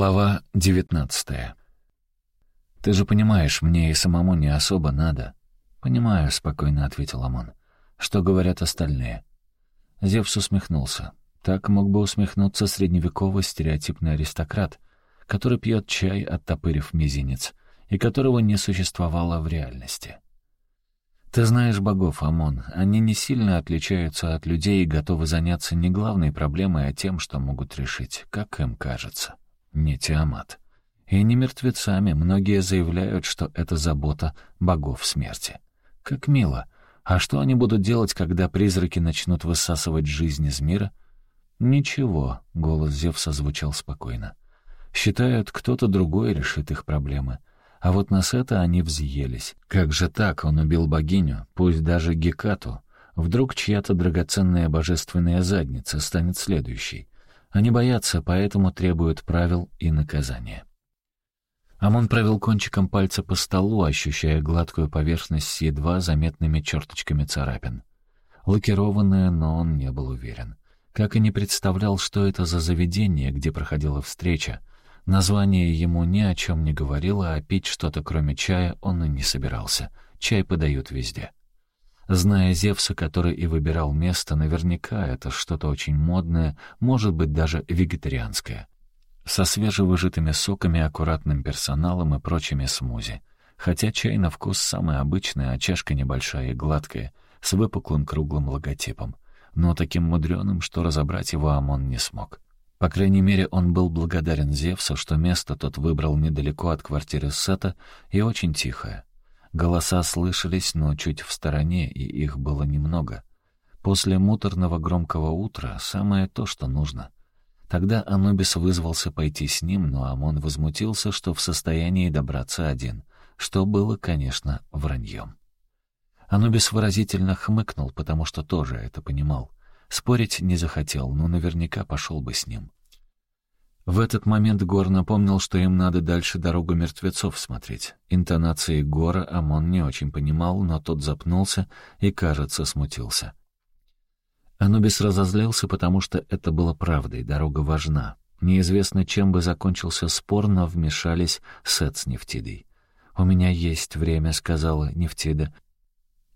Глава девятнадцатая. «Ты же понимаешь, мне и самому не особо надо». «Понимаю», — спокойно ответил Амон. «Что говорят остальные?» Зевс усмехнулся. Так мог бы усмехнуться средневековый стереотипный аристократ, который пьет чай, оттопырив мизинец, и которого не существовало в реальности. «Ты знаешь богов, Амон. Они не сильно отличаются от людей и готовы заняться не главной проблемой, а тем, что могут решить, как им кажется. Не Тиамат. И не мертвецами. Многие заявляют, что это забота богов смерти. Как мило. А что они будут делать, когда призраки начнут высасывать жизнь из мира? Ничего, голос Зевса звучал спокойно. Считают, кто-то другой решит их проблемы. А вот на Сета они взъелись. Как же так, он убил богиню, пусть даже Гекату. Вдруг чья-то драгоценная божественная задница станет следующей. Они боятся, поэтому требуют правил и наказания. Амон провел кончиком пальца по столу, ощущая гладкую поверхность с едва заметными черточками царапин. Лакированная, но он не был уверен. Как и не представлял, что это за заведение, где проходила встреча. Название ему ни о чем не говорило, а пить что-то кроме чая он и не собирался. Чай подают везде. Зная Зевса, который и выбирал место, наверняка это что-то очень модное, может быть, даже вегетарианское со свежевыжатыми соками, аккуратным персоналом и прочими смузи. Хотя чай на вкус самый обычный, а чашка небольшая и гладкая, с выпуклым круглым логотипом. Но таким мудреным, что разобрать его Амон не смог. По крайней мере, он был благодарен Зевсу, что место тот выбрал недалеко от квартиры Сета и очень тихое. Голоса слышались, но чуть в стороне, и их было немного. После муторного громкого утра самое то, что нужно — Тогда Анубис вызвался пойти с ним, но Амон возмутился, что в состоянии добраться один, что было, конечно, враньем. Анубис выразительно хмыкнул, потому что тоже это понимал. Спорить не захотел, но наверняка пошел бы с ним. В этот момент Гор напомнил, что им надо дальше дорогу мертвецов смотреть. Интонации Гора Амон не очень понимал, но тот запнулся и, кажется, смутился. Анубис разозлился, потому что это было правдой, дорога важна. Неизвестно, чем бы закончился спор, но вмешались Сет с Нефтидой. «У меня есть время», — сказала Нефтида.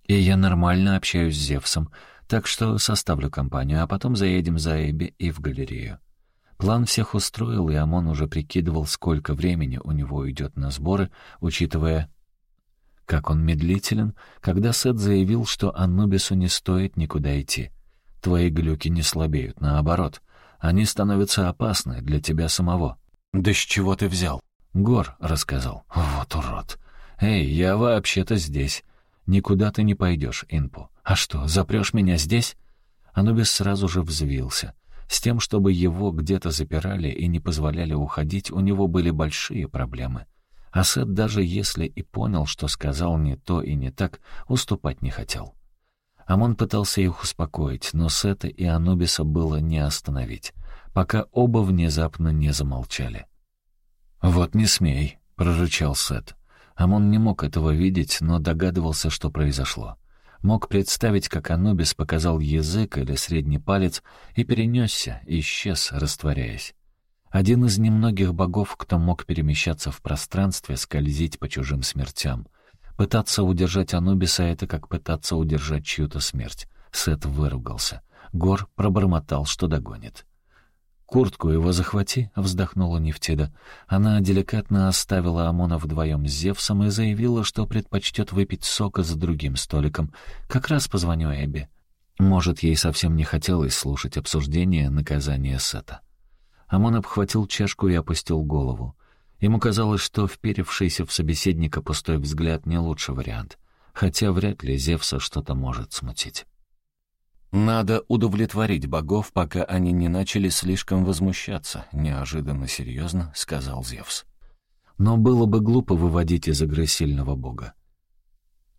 «И я нормально общаюсь с Зевсом, так что составлю компанию, а потом заедем за Эбби и в галерею». План всех устроил, и Амон уже прикидывал, сколько времени у него уйдет на сборы, учитывая, как он медлителен, когда Сет заявил, что Анубису не стоит никуда идти. Твои глюки не слабеют, наоборот. Они становятся опасны для тебя самого. Да с чего ты взял? Гор рассказал. Вот урод. Эй, я вообще-то здесь. Никуда ты не пойдешь, Инпу. А что, запрешь меня здесь? Анубис сразу же взвился. С тем, чтобы его где-то запирали и не позволяли уходить, у него были большие проблемы. А Сет, даже если и понял, что сказал не то и не так, уступать не хотел. Амон пытался их успокоить, но Сета и Анубиса было не остановить, пока оба внезапно не замолчали. «Вот не смей», — прорычал Сет. Амон не мог этого видеть, но догадывался, что произошло. Мог представить, как Анубис показал язык или средний палец и перенесся, исчез, растворяясь. Один из немногих богов, кто мог перемещаться в пространстве, скользить по чужим смертям. Пытаться удержать Анубиса — это как пытаться удержать чью-то смерть. Сет выругался. Гор пробормотал, что догонит. «Куртку его захвати», — вздохнула Нефтида. Она деликатно оставила Амона вдвоем с Зевсом и заявила, что предпочтет выпить сока за другим столиком. «Как раз позвоню Эбби». Может, ей совсем не хотелось слушать обсуждение наказания Сета. Амон обхватил чашку и опустил голову. Ему казалось, что вперевшийся в собеседника пустой взгляд не лучший вариант, хотя вряд ли Зевса что-то может смутить. «Надо удовлетворить богов, пока они не начали слишком возмущаться», — неожиданно серьезно сказал Зевс. «Но было бы глупо выводить из игры сильного бога.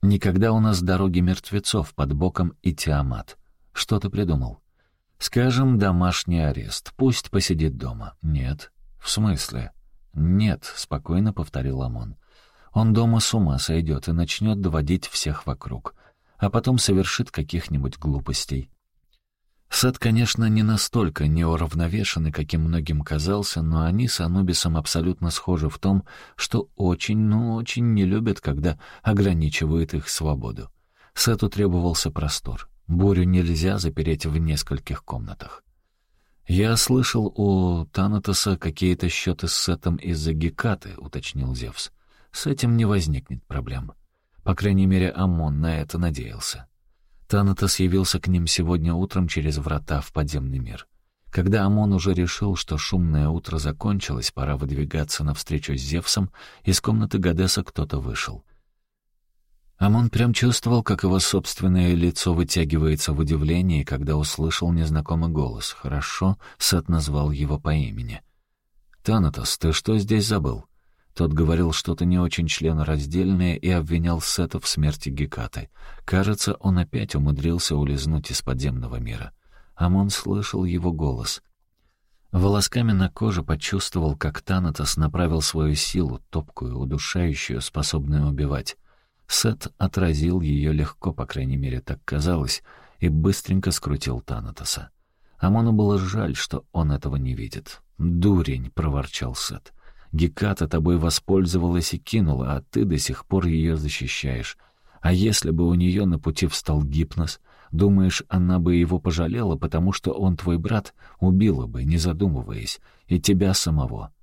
Никогда у нас дороги мертвецов под боком и Тиамат. Что ты придумал? Скажем, домашний арест. Пусть посидит дома. Нет. В смысле? «Нет», — спокойно повторил Амон. «Он дома с ума сойдет и начнет доводить всех вокруг, а потом совершит каких-нибудь глупостей». Сет, конечно, не настолько неуравновешенный, каким многим казался, но они с Анубисом абсолютно схожи в том, что очень, ну очень не любят, когда ограничивают их свободу. Сету требовался простор. Бурю нельзя запереть в нескольких комнатах. «Я слышал у Танатоса какие-то счеты с Сетом из-за Гекаты», — уточнил Зевс. «С этим не возникнет проблем. По крайней мере, Амон на это надеялся». Танатос явился к ним сегодня утром через врата в подземный мир. Когда Амон уже решил, что шумное утро закончилось, пора выдвигаться навстречу с Зевсом, из комнаты Гадеса кто-то вышел. Амон прям чувствовал, как его собственное лицо вытягивается в удивлении, когда услышал незнакомый голос. Хорошо, Сет назвал его по имени. «Танатос, ты что здесь забыл?» Тот говорил что-то не очень членораздельное и обвинял Сета в смерти Гекаты. Кажется, он опять умудрился улизнуть из подземного мира. Амон слышал его голос. Волосками на коже почувствовал, как Танатос направил свою силу, топкую, удушающую, способную убивать. Сет отразил ее легко, по крайней мере, так казалось, и быстренько скрутил Танатоса. Амону было жаль, что он этого не видит. «Дурень!» — проворчал Сет. Геката тобой воспользовалась и кинула, а ты до сих пор ее защищаешь. А если бы у нее на пути встал гипноз, думаешь, она бы его пожалела, потому что он твой брат, убила бы, не задумываясь, и тебя самого.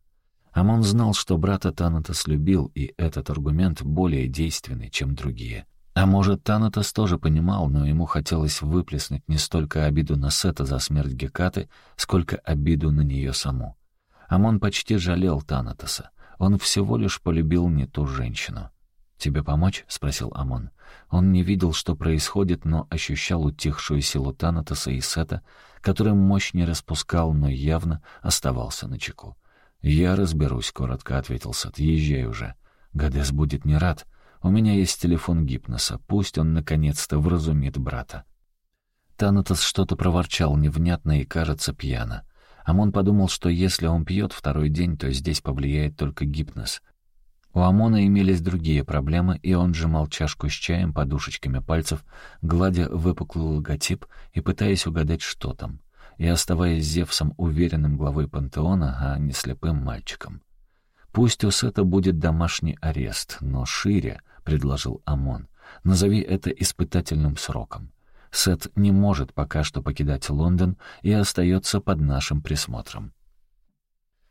Амон знал, что брата Танатос любил, и этот аргумент более действенный, чем другие. А может, Танатос тоже понимал, но ему хотелось выплеснуть не столько обиду на Сета за смерть Гекаты, сколько обиду на нее саму. Амон почти жалел Танатоса. Он всего лишь полюбил не ту женщину. «Тебе помочь?» — спросил Амон. Он не видел, что происходит, но ощущал утихшую силу Танатоса и Сета, который мощь не распускал, но явно оставался на чеку. «Я разберусь», — коротко ответил Сет. «Езжай уже. Гадес будет не рад. У меня есть телефон Гипноса. Пусть он наконец-то вразумит брата». Танатос что-то проворчал невнятно и, кажется, пьяно. Амон подумал, что если он пьет второй день, то здесь повлияет только гипноз. У Амона имелись другие проблемы, и он сжимал чашку с чаем подушечками пальцев, гладя выпуклый логотип и пытаясь угадать, что там, и оставаясь Зевсом уверенным главой пантеона, а не слепым мальчиком. «Пусть у Сета будет домашний арест, но шире», — предложил Амон. «Назови это испытательным сроком. Сет не может пока что покидать Лондон и остается под нашим присмотром.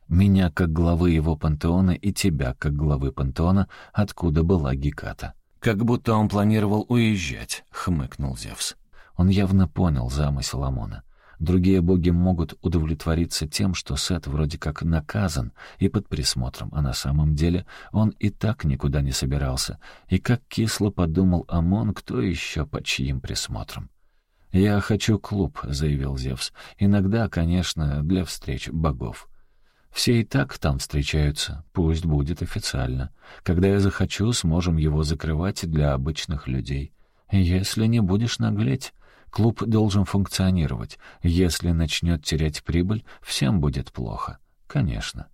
Меня как главы его пантеона и тебя как главы пантеона, откуда была Геката. «Как будто он планировал уезжать», — хмыкнул Зевс. Он явно понял замысел Амона. Другие боги могут удовлетвориться тем, что Сет вроде как наказан и под присмотром, а на самом деле он и так никуда не собирался. И как кисло подумал Амон, кто еще под чьим присмотром. «Я хочу клуб», — заявил Зевс. «Иногда, конечно, для встреч богов». «Все и так там встречаются. Пусть будет официально. Когда я захочу, сможем его закрывать для обычных людей. Если не будешь наглеть, клуб должен функционировать. Если начнет терять прибыль, всем будет плохо. Конечно».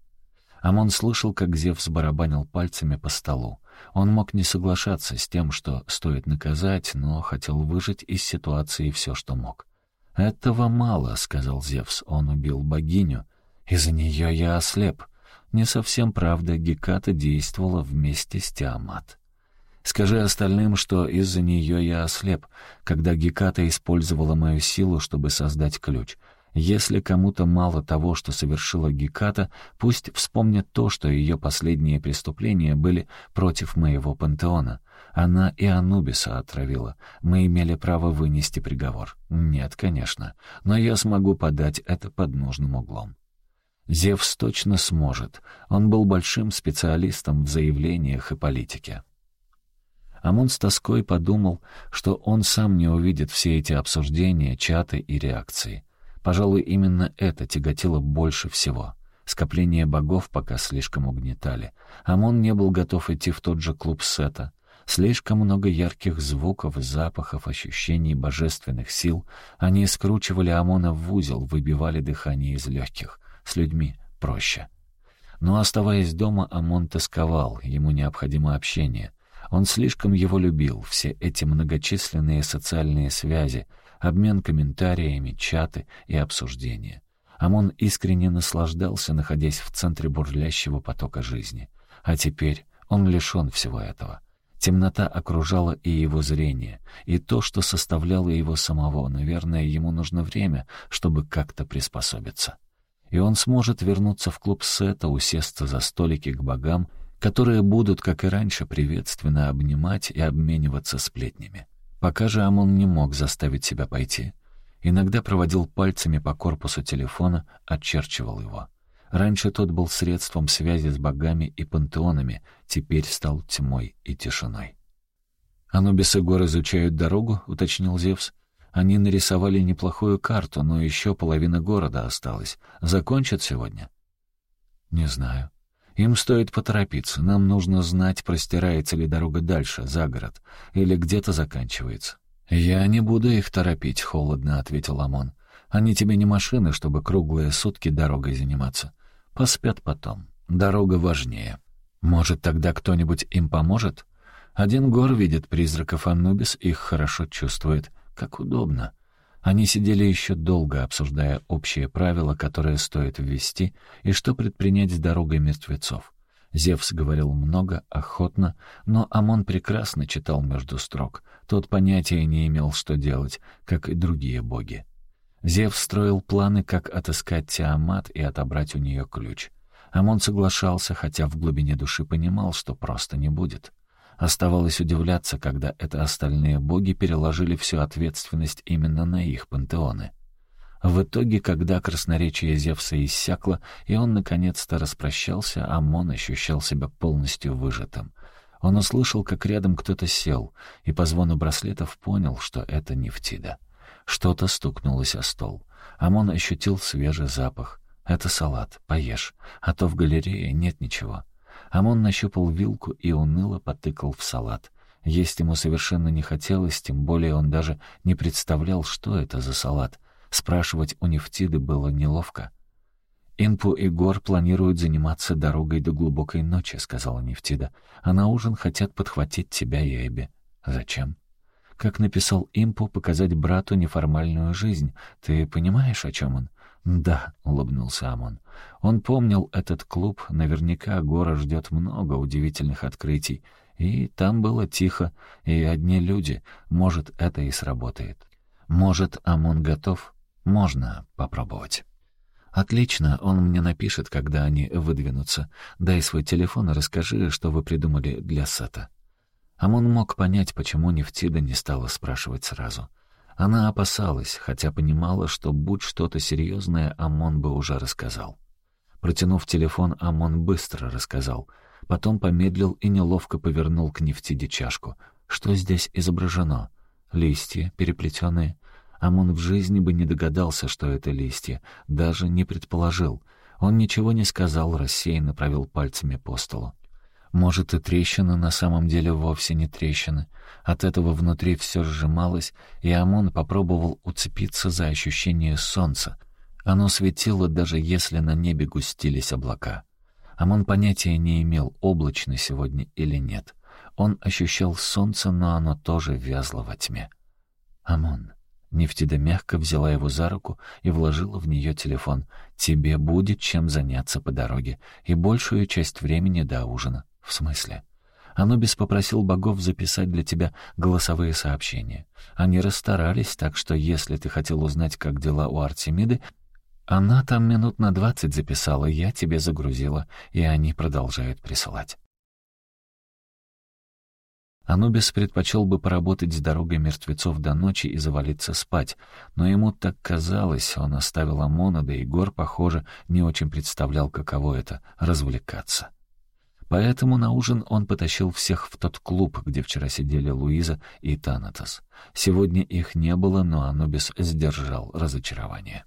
Амон слышал, как Зевс барабанил пальцами по столу. Он мог не соглашаться с тем, что стоит наказать, но хотел выжить из ситуации все, что мог. «Этого мало», — сказал Зевс. «Он убил богиню. Из-за нее я ослеп». Не совсем правда, Геката действовала вместе с Тиамат. Скажи остальным, что из-за нее я ослеп, когда Геката использовала мою силу, чтобы создать ключ. Если кому-то мало того, что совершила Геката, пусть вспомнят то, что ее последние преступления были против моего пантеона. Она и Анубиса отравила. Мы имели право вынести приговор. Нет, конечно. Но я смогу подать это под нужным углом. Зевс точно сможет. Он был большим специалистом в заявлениях и политике. Амон с тоской подумал, что он сам не увидит все эти обсуждения, чаты и реакции. Пожалуй, именно это тяготило больше всего. Скопление богов пока слишком угнетали. Амон не был готов идти в тот же клуб Сета. Слишком много ярких звуков, запахов, ощущений божественных сил. Они скручивали Амона в узел, выбивали дыхание из легких. С людьми проще. Но, оставаясь дома, Амон тосковал, ему необходимо общение. Он слишком его любил, все эти многочисленные социальные связи, обмен комментариями, чаты и обсуждения. Амон искренне наслаждался, находясь в центре бурлящего потока жизни. А теперь он лишен всего этого. Темнота окружала и его зрение, и то, что составляло его самого. Наверное, ему нужно время, чтобы как-то приспособиться. И он сможет вернуться в клуб Сета, усесться за столики к богам, которые будут, как и раньше, приветственно обнимать и обмениваться сплетнями. Пока же Амон не мог заставить себя пойти. Иногда проводил пальцами по корпусу телефона, очерчивал его. Раньше тот был средством связи с богами и пантеонами, теперь стал тьмой и тишиной. «Анубис и Гор изучают дорогу», — уточнил Зевс. «Они нарисовали неплохую карту, но еще половина города осталась. Закончат сегодня?» «Не знаю. Им стоит поторопиться. Нам нужно знать, простирается ли дорога дальше, за город, или где-то заканчивается». «Я не буду их торопить», — холодно ответил Амон. «Они тебе не машины, чтобы круглые сутки дорогой заниматься. Поспят потом. Дорога важнее. Может, тогда кто-нибудь им поможет? Один гор видит призраков Анубис, их хорошо чувствует. Как удобно». Они сидели еще долго, обсуждая общие правила, которые стоит ввести, и что предпринять с дорогой мертвецов. Зевс говорил много, охотно, но Амон прекрасно читал между строк. Тот понятия не имел, что делать, как и другие боги. Зевс строил планы, как отыскать Тиамат и отобрать у нее ключ. Амон соглашался, хотя в глубине души понимал, что просто не будет. Оставалось удивляться, когда это остальные боги переложили всю ответственность именно на их пантеоны. В итоге, когда красноречие Зевса иссякло, и он наконец-то распрощался, Амон ощущал себя полностью выжатым. Он услышал, как рядом кто-то сел, и по звону браслетов понял, что это Нефтида. Что-то стукнулось о стол. Амон ощутил свежий запах. «Это салат, поешь, а то в галерее нет ничего». Амон нащупал вилку и уныло потыкал в салат. Есть ему совершенно не хотелось, тем более он даже не представлял, что это за салат. Спрашивать у Нефтиды было неловко. «Инпу и Гор планируют заниматься дорогой до глубокой ночи», — сказала Нефтида. «А на ужин хотят подхватить тебя и Эбби». «Зачем?» «Как написал Импу, показать брату неформальную жизнь. Ты понимаешь, о чем он?» «Да», — улыбнулся Амон. Он помнил этот клуб, наверняка Гора ждет много удивительных открытий. И там было тихо, и одни люди. Может, это и сработает. Может, Амон готов? Можно попробовать. «Отлично, он мне напишет, когда они выдвинутся. Дай свой телефон и расскажи, что вы придумали для сета». Амон мог понять, почему Нефтида не стала спрашивать сразу. Она опасалась, хотя понимала, что будь что-то серьезное, Амон бы уже рассказал. Протянув телефон, Амон быстро рассказал. Потом помедлил и неловко повернул к Нефтиде чашку. Что здесь изображено? Листья, переплетенные. Амон в жизни бы не догадался, что это листья, даже не предположил. Он ничего не сказал, рассеянно провел пальцами по столу. Может, и трещина на самом деле вовсе не трещина. От этого внутри все сжималось, и Амон попробовал уцепиться за ощущение солнца. Оно светило, даже если на небе густились облака. Амон понятия не имел, облачно сегодня или нет. Он ощущал солнце, но оно тоже вязло во тьме. «Амон». Нефтида мягко взяла его за руку и вложила в нее телефон. «Тебе будет чем заняться по дороге, и большую часть времени до ужина. «В смысле?» Анубис попросил богов записать для тебя голосовые сообщения. Они расстарались, так что если ты хотел узнать, как дела у Артемиды, она там минут на двадцать записала, я тебе загрузила, и они продолжают присылать. Анубис предпочел бы поработать с дорогой мертвецов до ночи и завалиться спать, но ему так казалось, он оставил Амона, да Гор, похоже, не очень представлял, каково это — развлекаться. Поэтому на ужин он потащил всех в тот клуб, где вчера сидели Луиза и Танатос. Сегодня их не было, но Анубис сдержал разочарование.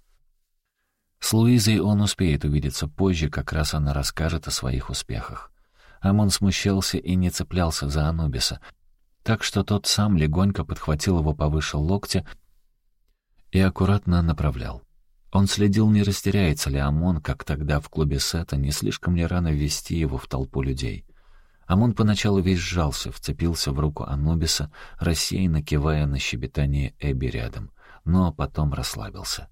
С Луизой он успеет увидеться позже, как раз она расскажет о своих успехах. Амон смущался и не цеплялся за Анубиса, так что тот сам легонько подхватил его повыше локтя и аккуратно направлял. Он следил, не растеряется ли ОМОН, как тогда в клубе Сета, не слишком ли рано ввести его в толпу людей. Амон поначалу весь сжался, вцепился в руку Анубиса, рассеянно кивая на щебетание Эбби рядом, но потом расслабился.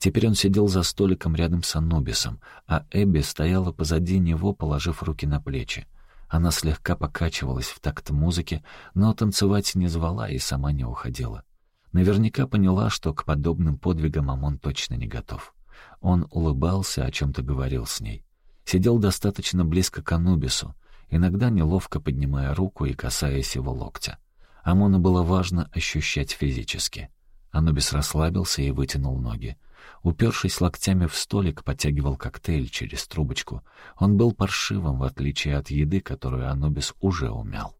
Теперь он сидел за столиком рядом с Анубисом, а Эбби стояла позади него, положив руки на плечи. Она слегка покачивалась в такт музыки, но танцевать не звала и сама не уходила. Наверняка поняла, что к подобным подвигам Амон точно не готов. Он улыбался, о чем-то говорил с ней. Сидел достаточно близко к Анубису, иногда неловко поднимая руку и касаясь его локтя. Амону было важно ощущать физически. Анубис расслабился и вытянул ноги. Упершись локтями в столик, подтягивал коктейль через трубочку. Он был паршивым, в отличие от еды, которую Анубис уже умял.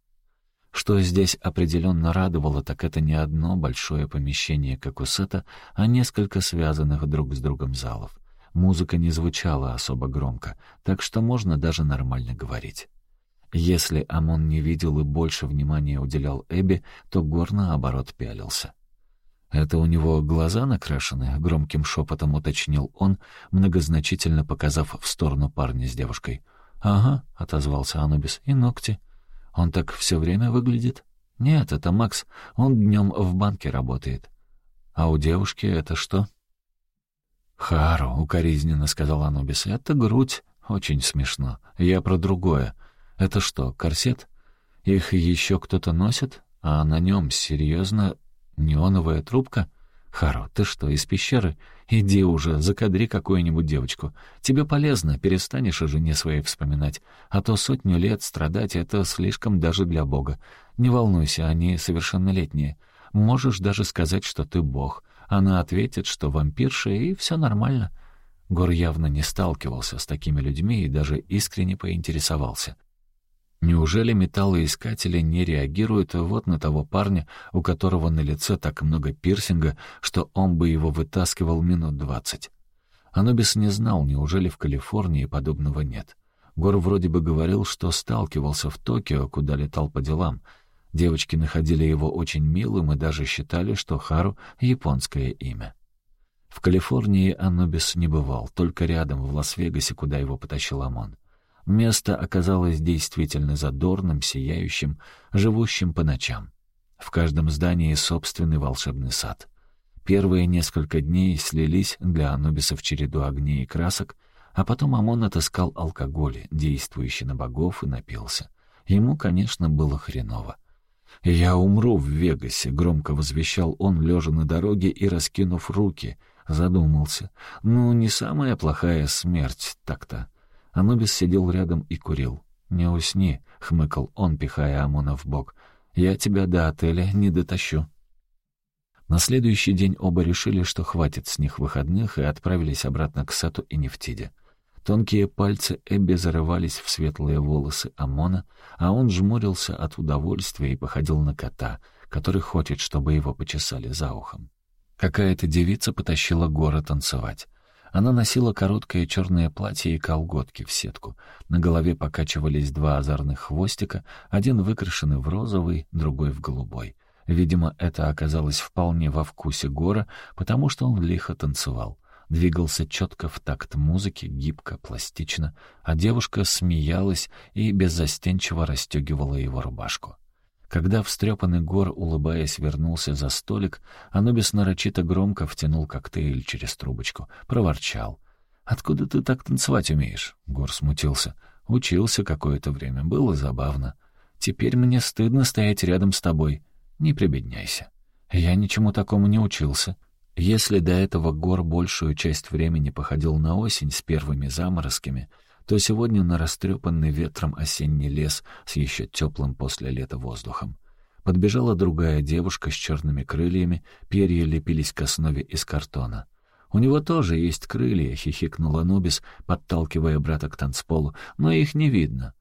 Что здесь определенно радовало, так это не одно большое помещение, как у Сета, а несколько связанных друг с другом залов. Музыка не звучала особо громко, так что можно даже нормально говорить. Если Амон не видел и больше внимания уделял Эбби, то Гор наоборот пялился. «Это у него глаза накрашены?» — громким шепотом уточнил он, многозначительно показав в сторону парня с девушкой. «Ага», — отозвался Анубис, — «и ногти». «Он так все время выглядит?» «Нет, это Макс. Он днем в банке работает». «А у девушки это что?» «Хару», — укоризненно сказал Анубис, — «это грудь. Очень смешно. Я про другое. Это что, корсет? Их еще кто-то носит? А на нем, серьезно, неоновая трубка? Харо, ты что, из пещеры? Иди уже, закадри какую-нибудь девочку. Тебе полезно, перестанешь о жене своей вспоминать. А то сотню лет страдать — это слишком даже для Бога. Не волнуйся, они совершеннолетние. Можешь даже сказать, что ты Бог. Она ответит, что вампирша, и все нормально. Гор явно не сталкивался с такими людьми и даже искренне поинтересовался. Неужели металлоискатели не реагируют вот на того парня, у которого на лице так много пирсинга, что он бы его вытаскивал минут двадцать? Анубис не знал, неужели в Калифорнии подобного нет. Гор вроде бы говорил, что сталкивался в Токио, куда летал по делам. Девочки находили его очень милым и даже считали, что Хару — японское имя. В Калифорнии Анубис не бывал, только рядом, в Лас-Вегасе, куда его потащил ОМОН. Место оказалось действительно задорным, сияющим, живущим по ночам. В каждом здании собственный волшебный сад. Первые несколько дней слились для Анубиса в череду огней и красок, а потом Амон отыскал алкоголь, действующий на богов, и напился. Ему, конечно, было хреново. «Я умру в Вегасе», — громко возвещал он, лежа на дороге и раскинув руки. Задумался. «Ну, не самая плохая смерть так-то». Анубис сидел рядом и курил. «Не усни», — хмыкал он, пихая Амона в бок. «Я тебя до отеля не дотащу». На следующий день оба решили, что хватит с них выходных, и отправились обратно к Сату и Нефтиде. Тонкие пальцы Эбби зарывались в светлые волосы Амона, а он жмурился от удовольствия и походил на кота, который хочет, чтобы его почесали за ухом. Какая-то девица потащила Гора танцевать. Она носила короткое черное платье и колготки в сетку. На голове покачивались два озорных хвостика, один выкрашенный в розовый, другой в голубой. Видимо, это оказалось вполне во вкусе Гора, потому что он лихо танцевал. Двигался четко в такт музыки, гибко, пластично, а девушка смеялась и беззастенчиво расстегивала его рубашку. Когда встрепанный Гор, улыбаясь, вернулся за столик, Анубис нарочито громко втянул коктейль через трубочку, проворчал. «Откуда ты так танцевать умеешь?» Гор смутился. «Учился какое-то время, было забавно. Теперь мне стыдно стоять рядом с тобой. Не прибедняйся. Я ничему такому не учился». Если до этого Гор большую часть времени походил на осень с первыми заморозками — то сегодня на растрепанный ветром осенний лес с еще теплым после лета воздухом. Подбежала другая девушка с черными крыльями, перья лепились к основе из картона. «У него тоже есть крылья», — хихикнул Анубис, подталкивая брата к танцполу, «но их не видно».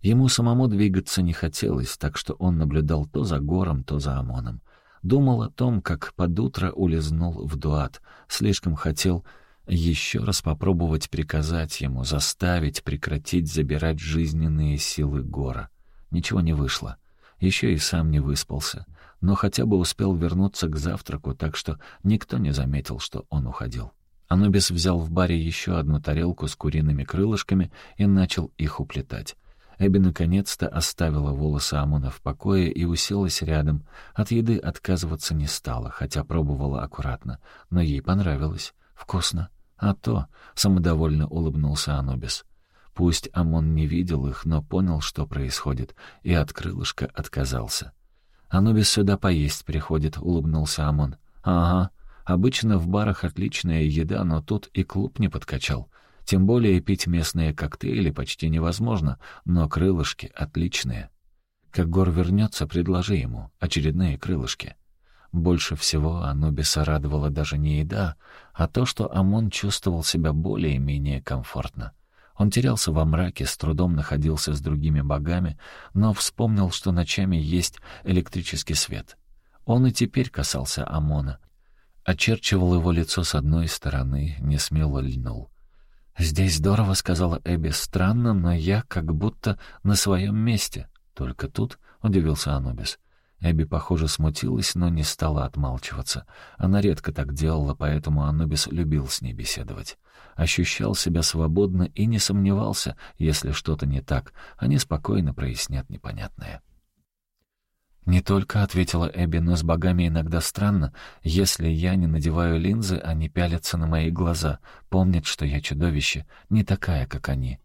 Ему самому двигаться не хотелось, так что он наблюдал то за гором, то за ОМОНом. Думал о том, как под утро улизнул в дуат, слишком хотел еще раз попробовать приказать ему, заставить прекратить забирать жизненные силы Гора. Ничего не вышло. Еще и сам не выспался. Но хотя бы успел вернуться к завтраку, так что никто не заметил, что он уходил. Анубис взял в баре еще одну тарелку с куриными крылышками и начал их уплетать. Эбби наконец-то оставила волосы Амона в покое и уселась рядом. От еды отказываться не стала, хотя пробовала аккуратно. Но ей понравилось. Вкусно. А то, — самодовольно улыбнулся Анубис. Пусть Амон не видел их, но понял, что происходит, и от крылышка отказался. «Анубис сюда поесть приходит», — улыбнулся Амон. «Ага. Обычно в барах отличная еда, но тут и клуб не подкачал. Тем более пить местные коктейли почти невозможно, но крылышки отличные. Как Гор вернется, предложи ему очередные крылышки. Больше всего Анубиса радовала даже не еда, а то, что Амон чувствовал себя более-менее комфортно. Он терялся во мраке, с трудом находился с другими богами, но вспомнил, что ночами есть электрический свет. Он и теперь касался Амона. Очерчивал его лицо с одной стороны, не смело льнул. «Здесь здорово», — сказала Эбби. «Странно, но я как будто на своем месте». «Только тут?» — удивился Анубис. Эбби, похоже, смутилась, но не стала отмалчиваться. Она редко так делала, поэтому Анубис любил с ней беседовать. Ощущал себя свободно и не сомневался, если что-то не так, они спокойно прояснят непонятное. «Не только», — ответила Эбби, — «но с богами иногда странно. Если я не надеваю линзы, они пялятся на мои глаза, помнят, что я чудовище, не такая, как они».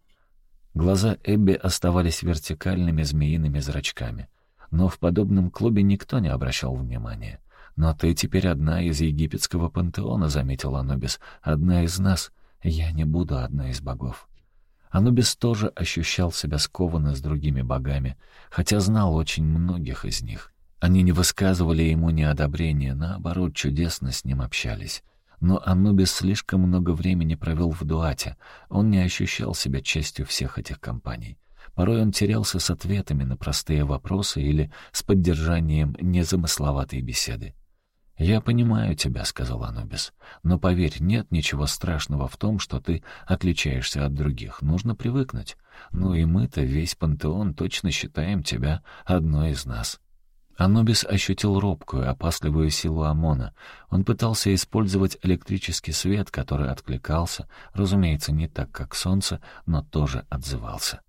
Глаза Эбби оставались вертикальными змеиными зрачками. Но в подобном клубе никто не обращал внимания. «Но ты теперь одна из египетского пантеона», — заметил Анубис. «Одна из нас. Я не буду одна из богов». Анубис тоже ощущал себя скованно с другими богами, хотя знал очень многих из них. Они не высказывали ему неодобрения, наоборот, чудесно с ним общались. Но Анубис слишком много времени провел в Дуате, он не ощущал себя частью всех этих компаний. Порой он терялся с ответами на простые вопросы или с поддержанием незамысловатой беседы. «Я понимаю тебя», — сказал Анубис. «Но поверь, нет ничего страшного в том, что ты отличаешься от других. Нужно привыкнуть. Ну и мы-то, весь пантеон, точно считаем тебя одной из нас». Анубис ощутил робкую, опасливую силу ОМОНа. Он пытался использовать электрический свет, который откликался, разумеется, не так, как солнце, но тоже отзывался.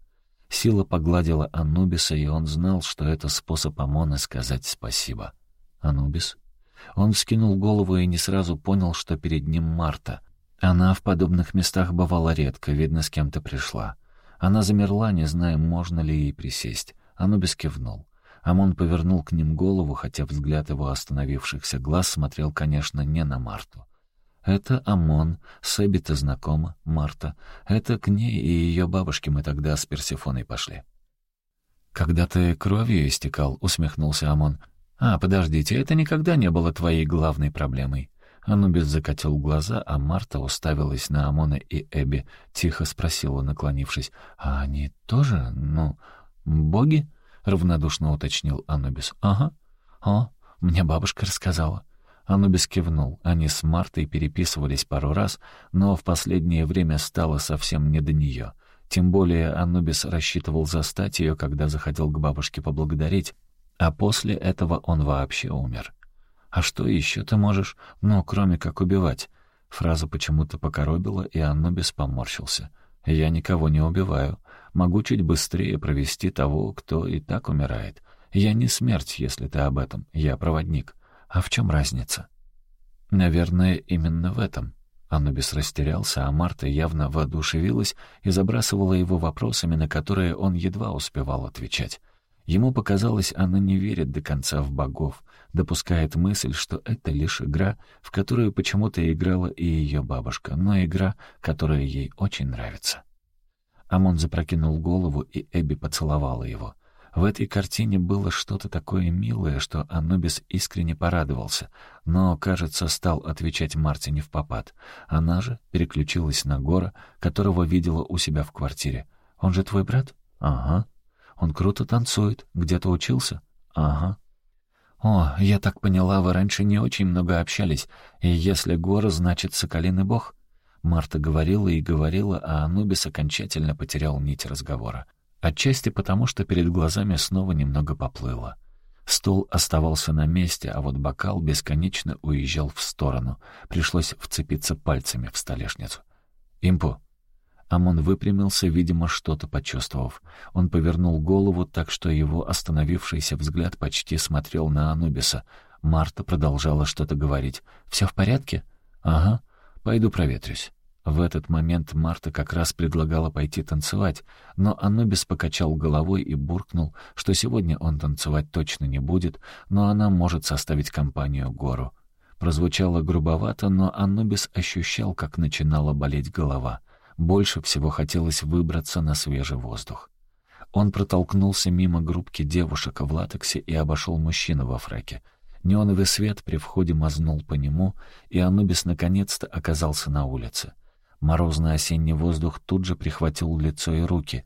Сила погладила Анубиса, и он знал, что это способ ОМОНа сказать спасибо. «Анубис?» Он вскинул голову и не сразу понял, что перед ним Марта. Она в подобных местах бывала редко, видно, с кем-то пришла. Она замерла, не зная, можно ли ей присесть. Анубис кивнул. Амон повернул к ним голову, хотя взгляд его остановившихся глаз смотрел, конечно, не на Марту. «Это Амон, с Эбби-то знакома, Марта. Это к ней и ее бабушке мы тогда с Персифоной пошли». «Когда ты кровью истекал», — усмехнулся Амон, «А, подождите, это никогда не было твоей главной проблемой». Анубис закатил глаза, а Марта уставилась на Амона и Эбби, тихо спросила, наклонившись, «А они тоже, ну, боги?» — равнодушно уточнил Анубис. «Ага. О, мне бабушка рассказала». Анубис кивнул. Они с Мартой переписывались пару раз, но в последнее время стало совсем не до нее. Тем более Анубис рассчитывал застать ее, когда заходил к бабушке поблагодарить, а после этого он вообще умер. «А что еще ты можешь? Ну, кроме как убивать?» Фраза почему-то покоробила, и Анубис поморщился. «Я никого не убиваю. Могу чуть быстрее провести того, кто и так умирает. Я не смерть, если ты об этом. Я проводник. А в чем разница?» «Наверное, именно в этом». Анубис растерялся, а Марта явно воодушевилась и забрасывала его вопросами, на которые он едва успевал отвечать. Ему показалось, она не верит до конца в богов, допускает мысль, что это лишь игра, в которую почему-то играла и ее бабушка, но игра, которая ей очень нравится. Амон запрокинул голову, и Эбби поцеловала его. В этой картине было что-то такое милое, что Анубис искренне порадовался, но, кажется, стал отвечать Мартине в попад. Она же переключилась на Гора, которого видела у себя в квартире. «Он же твой брат?» «Ага», он круто танцует. Где-то учился? Ага. О, я так поняла, вы раньше не очень много общались. И если гора, значит, соколиный бог? Марта говорила и говорила, а Анубис окончательно потерял нить разговора. Отчасти потому, что перед глазами снова немного поплыло. Стул оставался на месте, а вот бокал бесконечно уезжал в сторону. Пришлось вцепиться пальцами в столешницу. «Импу!» Амон выпрямился, видимо, что-то почувствовав. Он повернул голову так, что его остановившийся взгляд почти смотрел на Анубиса. Марта продолжала что-то говорить. «Все в порядке?» «Ага, пойду проветрюсь». В этот момент Марта как раз предлагала пойти танцевать, но Анубис покачал головой и буркнул, что сегодня он танцевать точно не будет, но она может составить компанию Гору. Прозвучало грубовато, но Анубис ощущал, как начинала болеть голова. Больше всего хотелось выбраться на свежий воздух. Он протолкнулся мимо группки девушек в латексе и обошел мужчину во фраке. Неоновый свет при входе мазнул по нему, и Анубис наконец-то оказался на улице. Морозный осенний воздух тут же прихватил лицо и руки,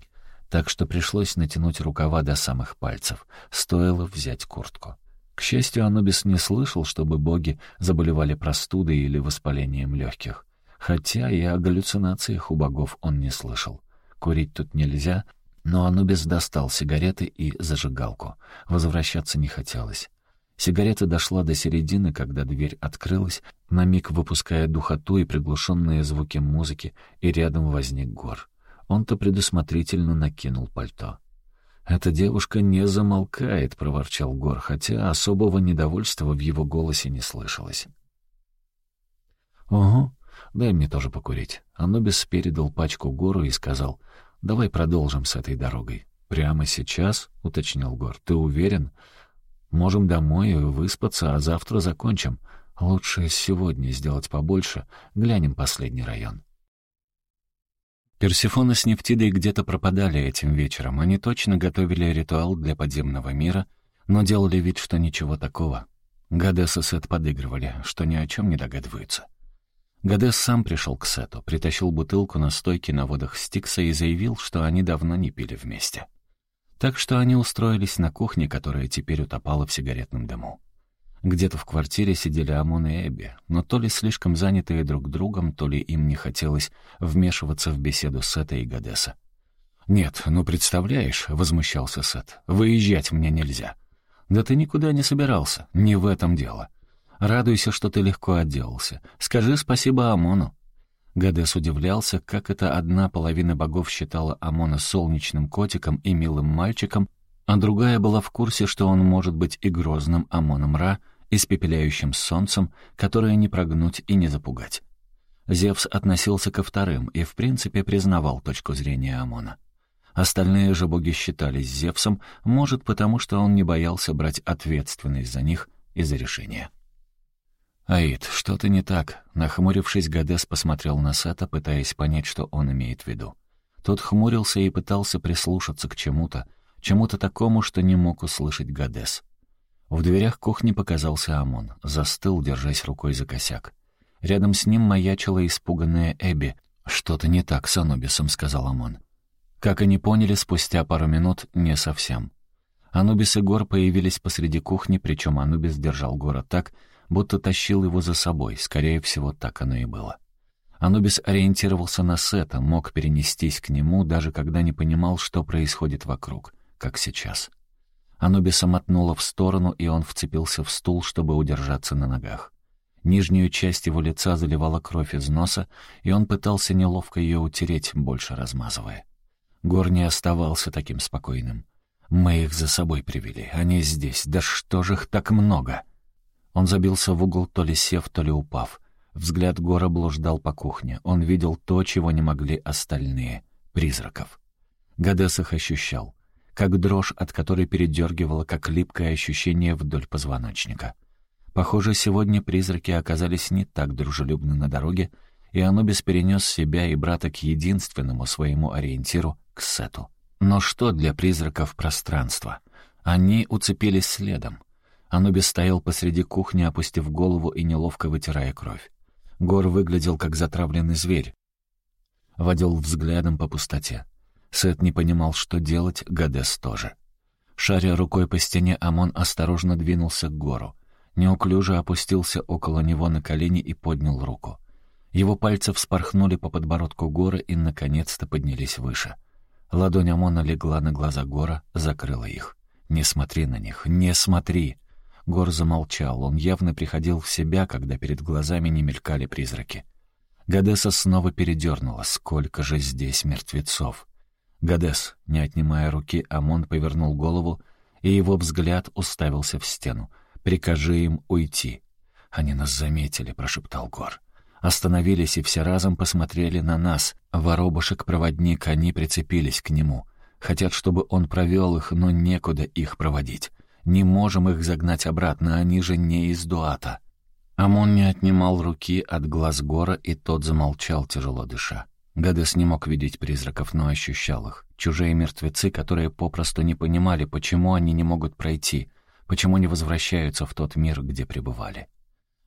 так что пришлось натянуть рукава до самых пальцев. Стоило взять куртку. К счастью, Анубис не слышал, чтобы боги заболевали простудой или воспалением легких. Хотя и о галлюцинациях у богов он не слышал. Курить тут нельзя, но Анубис достал сигареты и зажигалку. Возвращаться не хотелось. Сигарета дошла до середины, когда дверь открылась, на миг выпуская духоту и приглушенные звуки музыки, и рядом возник гор. Он-то предусмотрительно накинул пальто. «Эта девушка не замолкает», — проворчал Гор, хотя особого недовольства в его голосе не слышалось. «Ого, Дай мне тоже покурить». Анубис передал пачку Гору и сказал, «Давай продолжим с этой дорогой». «Прямо сейчас?» — уточнил Гор. «Ты уверен? Можем домой выспаться, а завтра закончим. Лучше сегодня сделать побольше. Глянем последний район». Персифона с Нефтидой где-то пропадали этим вечером. Они точно готовили ритуал для подземного мира, но делали вид, что ничего такого. Гадес и Сет подыгрывали, что ни о чем не догадываются. Гадес сам пришел к Сету, притащил бутылку на стойке на водах Стикса и заявил, что они давно не пили вместе. Так что они устроились на кухне, которая теперь утопала в сигаретном дыму. Где-то в квартире сидели Амон и Эбби, но то ли слишком занятые друг другом, то ли им не хотелось вмешиваться в беседу Сета и Гадеса. «Нет, ну представляешь», — возмущался Сет, — «выезжать мне нельзя». «Да ты никуда не собирался, не в этом дело. Радуйся, что ты легко отделался. Скажи спасибо Амону». Гадес удивлялся, как это одна половина богов считала Амона солнечным котиком и милым мальчиком, а другая была в курсе, что он может быть и грозным Амоном Ра, испепеляющим солнцем, которое не прогнуть и не запугать. Зевс относился ко вторым и, в принципе, признавал точку зрения Амона. Остальные же боги считались Зевсом, может, потому что он не боялся брать ответственность за них и за решение. «Аид, что-то не так», — нахмурившись, Гадес посмотрел на Сета, пытаясь понять, что он имеет в виду. Тот хмурился и пытался прислушаться к чему-то, чему-то такому, что не мог услышать Гадес. В дверях кухни показался Амон, застыл, держась рукой за косяк. Рядом с ним маячила испуганная Эбби. «Что-то не так с Анубисом», — сказал Амон. Как они поняли, спустя пару минут не совсем. Анубис и Гор появились посреди кухни, причем Анубис держал Гора так, будто тащил его за собой, скорее всего, так оно и было. Анубис ориентировался на Сета, мог перенестись к нему, даже когда не понимал, что происходит вокруг, как сейчас. Анубиса мотнуло в сторону, и он вцепился в стул, чтобы удержаться на ногах. Нижнюю часть его лица заливала кровь из носа, и он пытался неловко ее утереть, больше размазывая. Гор не оставался таким спокойным. «Мы их за собой привели, они здесь, да что же их так много?» Он забился в угол, то ли сев, то ли упав. Взгляд Гора блуждал по кухне. Он видел то, чего не могли остальные — призраков. Гадес их ощущал, как дрожь, от которой передергивало, как липкое ощущение вдоль позвоночника. Похоже, сегодня призраки оказались не так дружелюбны на дороге, и Анубис перенес себя и брата к единственному своему ориентиру — к Сету. Но что для призраков пространство? Они уцепились следом — Анубис стоял посреди кухни, опустив голову и неловко вытирая кровь. Гор выглядел как затравленный зверь. Водил взглядом по пустоте. Сет не понимал, что делать, Гадес тоже. Шаря рукой по стене, Амон осторожно двинулся к гору. Неуклюже опустился около него на колени и поднял руку. Его пальцы вспорхнули по подбородку горы и, наконец-то, поднялись выше. Ладонь Амона легла на глаза гора, закрыла их. «Не смотри на них, не смотри!» Гор замолчал, он явно приходил в себя, когда перед глазами не мелькали призраки. Гадеса снова передернула. Сколько же здесь мертвецов! Гадес, не отнимая руки, Амон повернул голову, и его взгляд уставился в стену. «Прикажи им уйти». «Они нас заметили», — прошептал Гор. Остановились и все разом посмотрели на нас. Воробушек-проводник, они прицепились к нему. Хотят, чтобы он провел их, но некуда их проводить. Не можем их загнать обратно, они же не из Дуата. Амон не отнимал руки от глаз Гора, и тот замолчал, тяжело дыша. Гадес не мог видеть призраков, но ощущал их. Чужие мертвецы, которые попросту не понимали, почему они не могут пройти, почему не возвращаются в тот мир, где пребывали.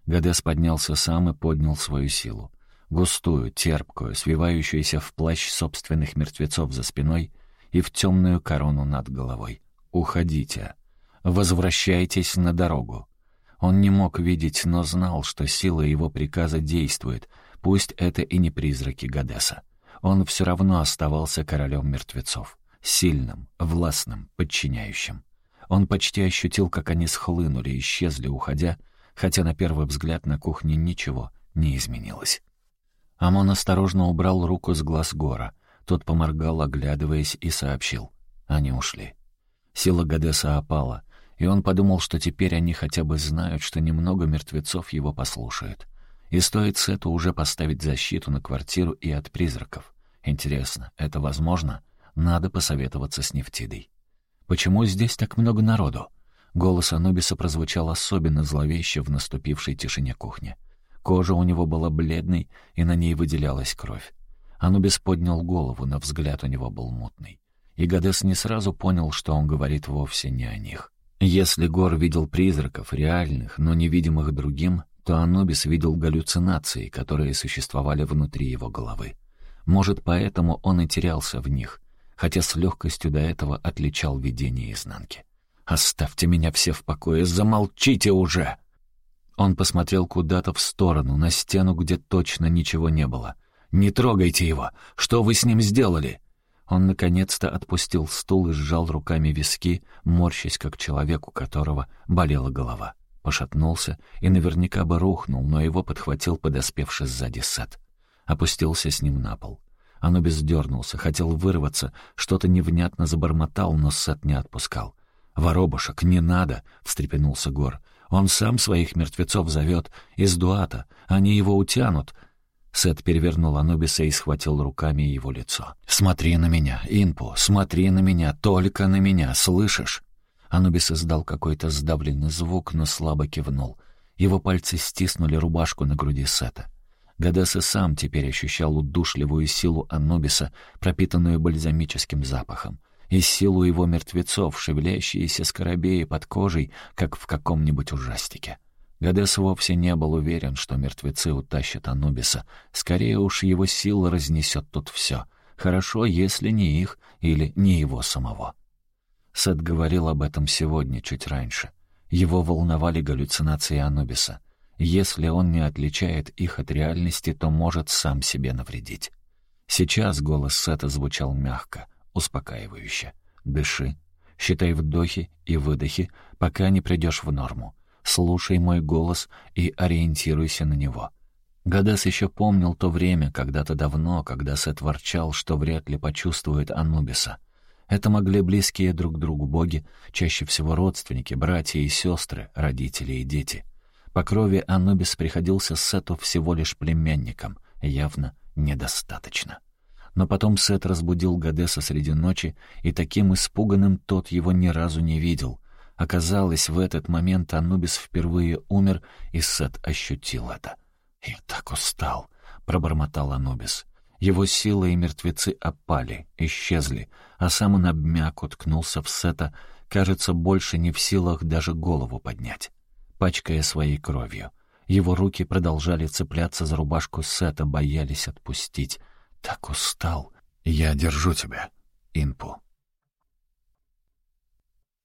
Гадес поднялся сам и поднял свою силу. Густую, терпкую, свивающуюся в плащ собственных мертвецов за спиной и в темную корону над головой. «Уходите! Возвращайтесь на дорогу!» Он не мог видеть, но знал, что сила его приказа действует, пусть это и не призраки Гадеса. Он все равно оставался королем мертвецов, сильным, властным, подчиняющим. Он почти ощутил, как они схлынули, исчезли, уходя, хотя на первый взгляд на кухне ничего не изменилось. Амон осторожно убрал руку с глаз Гора. Тот поморгал, оглядываясь, и сообщил. Они ушли. Сила Гадеса опала, и он подумал, что теперь они хотя бы знают, что немного мертвецов его послушают. И стоит Сету уже поставить защиту на квартиру и от призраков. Интересно, это возможно? Надо посоветоваться с Нефтидой. Почему здесь так много народу? Голос Анубиса прозвучал особенно зловеще в наступившей тишине кухни. Кожа у него была бледной, и на ней выделялась кровь. Анубис поднял голову, но взгляд у него был мутный. И Гадес не сразу понял, что он говорит вовсе не о них. Если Гор видел призраков, реальных, но невидимых другим, то Анубис видел галлюцинации, которые существовали внутри его головы. Может, поэтому он и терялся в них, хотя с легкостью до этого отличал видение изнанки. «Оставьте меня все в покое, замолчите уже!» Он посмотрел куда-то в сторону, на стену, где точно ничего не было. «Не трогайте его! Что вы с ним сделали?» Он наконец-то отпустил стул и сжал руками виски, морщась, как человек, у которого болела голова. Пошатнулся и наверняка бы рухнул, но его подхватил подоспевший сзади Сет. Опустился с ним на пол. Анубис дернулся, хотел вырваться, что-то невнятно забормотал, но Сет не отпускал. «Воробушек, не надо!» — встрепенулся Гор. «Он сам своих мертвецов зовет, из Дуата. Они его утянут, Сет перевернул Анубиса и схватил руками его лицо. «Смотри на меня, Инпу, смотри на меня, только на меня, слышишь?» Анубис издал какой-то сдавленный звук, но слабо кивнул. Его пальцы стиснули рубашку на груди Сета. Гадес и сам теперь ощущал удушливую силу Анубиса, пропитанную бальзамическим запахом, и силу его мертвецов, шевелящиеся скоробеи под кожей, как в каком-нибудь ужастике. Гадес вовсе не был уверен, что мертвецы утащат Анубиса. Скорее уж его сила разнесет тут все. Хорошо, если не их или не его самого. Сет говорил об этом сегодня, чуть раньше. Его волновали галлюцинации Анубиса. Если он не отличает их от реальности, то может сам себе навредить. Сейчас голос Сета звучал мягко, успокаивающе. «Дыши, считай вдохи и выдохи, пока не придешь в норму слушай мой голос и ориентируйся на него». Гадас еще помнил то время, когда-то давно, когда Сет ворчал, что вряд ли почувствует Анубиса. Это могли близкие друг другу боги, чаще всего родственники, братья и сестры, родители и дети. По крови Анубис приходился Сету всего лишь племянником, явно недостаточно. Но потом Сет разбудил Гадеса среди ночи, и таким испуганным тот его ни разу не видел. Оказалось, в этот момент Анубис впервые умер, и Сет ощутил это. «Я так устал», — пробормотал Анубис. Его силы и мертвецы опали, исчезли, а сам он обмяк, уткнулся в Сета, кажется, больше не в силах даже голову поднять, пачкая своей кровью. Его руки продолжали цепляться за рубашку Сета, боялись отпустить. «Так устал. Я держу тебя, Инпу».